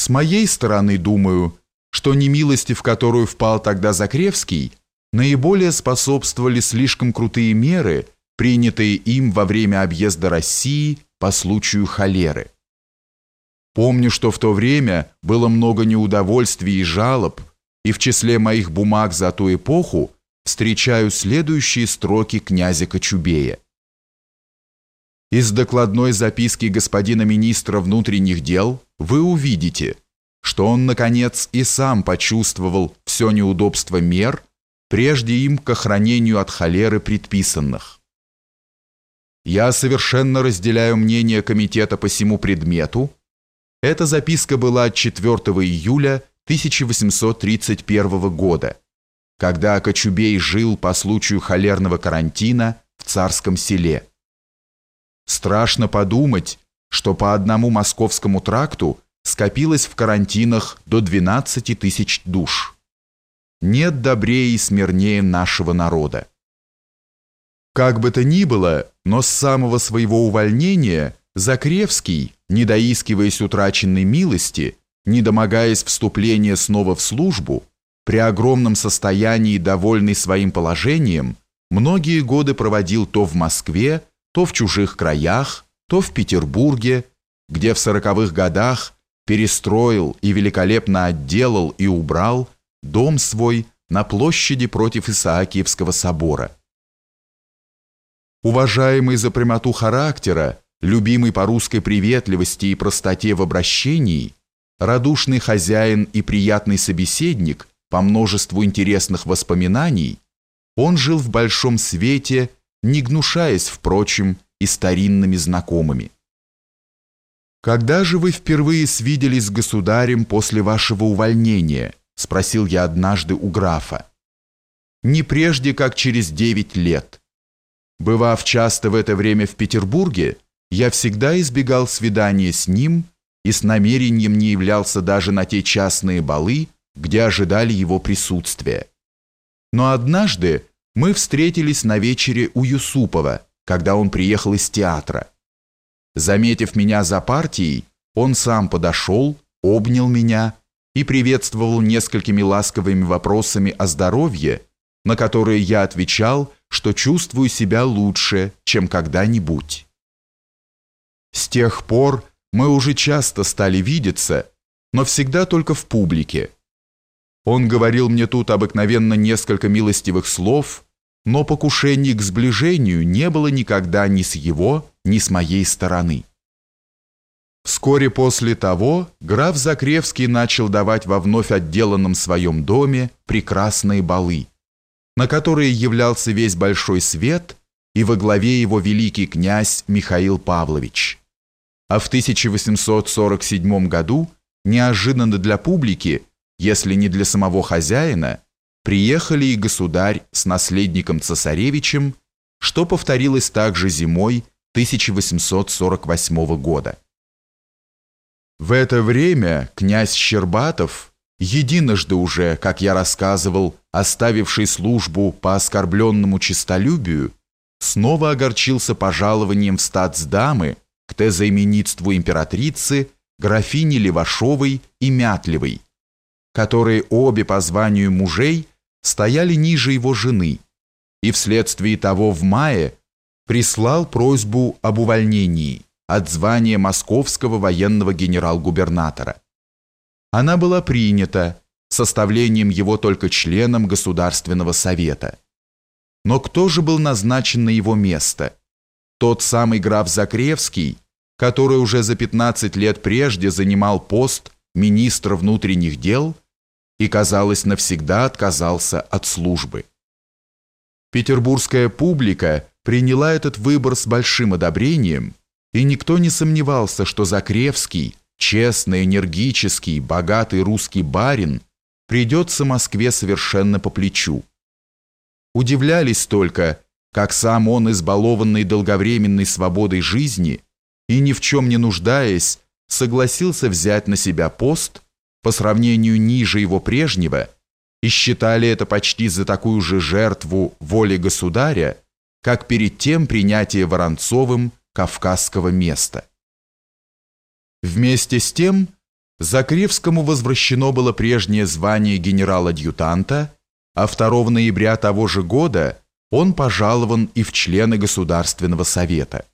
С моей стороны думаю, что немилости, в которую впал тогда Закревский, наиболее способствовали слишком крутые меры, принятые им во время объезда России по случаю холеры. Помню, что в то время было много неудовольствий и жалоб, и в числе моих бумаг за ту эпоху встречаю следующие строки князя Кочубея. Из докладной записки господина министра внутренних дел вы увидите, что он, наконец, и сам почувствовал все неудобство мер, прежде им к охранению от холеры предписанных. Я совершенно разделяю мнение комитета по всему предмету. Эта записка была от 4 июля 1831 года, когда Кочубей жил по случаю холерного карантина в царском селе. Страшно подумать, что по одному московскому тракту скопилось в карантинах до 12 тысяч душ. Нет добрее и смирнее нашего народа. Как бы то ни было, но с самого своего увольнения Закревский, не доискиваясь утраченной милости, не домогаясь вступления снова в службу, при огромном состоянии, довольный своим положением, многие годы проводил то в Москве, то в чужих краях, то в Петербурге, где в сороковых годах перестроил и великолепно отделал и убрал дом свой на площади против Исаакиевского собора. Уважаемый за прямоту характера, любимый по русской приветливости и простоте в обращении, радушный хозяин и приятный собеседник по множеству интересных воспоминаний, он жил в большом свете не гнушаясь, впрочем, и старинными знакомыми. «Когда же вы впервые свиделись с государем после вашего увольнения?» – спросил я однажды у графа. «Не прежде, как через девять лет. Бывав часто в это время в Петербурге, я всегда избегал свидания с ним и с намерением не являлся даже на те частные балы, где ожидали его присутствия. Но однажды мы встретились на вечере у Юсупова, когда он приехал из театра. Заметив меня за партией, он сам подошел, обнял меня и приветствовал несколькими ласковыми вопросами о здоровье, на которые я отвечал, что чувствую себя лучше, чем когда-нибудь. С тех пор мы уже часто стали видеться, но всегда только в публике – он говорил мне тут обыкновенно несколько милостивых слов, но покушений к сближению не было никогда ни с его, ни с моей стороны. Вскоре после того граф Закревский начал давать во вновь отделанном своем доме прекрасные балы, на которые являлся весь большой свет и во главе его великий князь Михаил Павлович. А в 1847 году, неожиданно для публики, если не для самого хозяина, приехали и государь с наследником цесаревичем, что повторилось также зимой 1848 года. В это время князь Щербатов, единожды уже, как я рассказывал, оставивший службу по оскорбленному честолюбию, снова огорчился пожалованием в статсдамы к тезаименитству императрицы графини Левашовой и Мятлевой, которые обе по званию мужей стояли ниже его жены, и вследствие того в мае прислал просьбу об увольнении от звания московского военного генерал-губернатора. Она была принята составлением его только членом Государственного совета. Но кто же был назначен на его место? Тот самый граф Закревский, который уже за 15 лет прежде занимал пост министра внутренних дел и, казалось, навсегда отказался от службы. Петербургская публика приняла этот выбор с большим одобрением, и никто не сомневался, что Закревский, честный, энергический, богатый русский барин, придется Москве совершенно по плечу. Удивлялись только, как сам он, избалованный долговременной свободой жизни и ни в чем не нуждаясь, согласился взять на себя пост по сравнению ниже его прежнего и считали это почти за такую же жертву воли государя, как перед тем принятие Воронцовым кавказского места. Вместе с тем Закревскому возвращено было прежнее звание генерал-адъютанта, а 2 ноября того же года он пожалован и в члены Государственного совета.